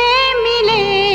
से मिले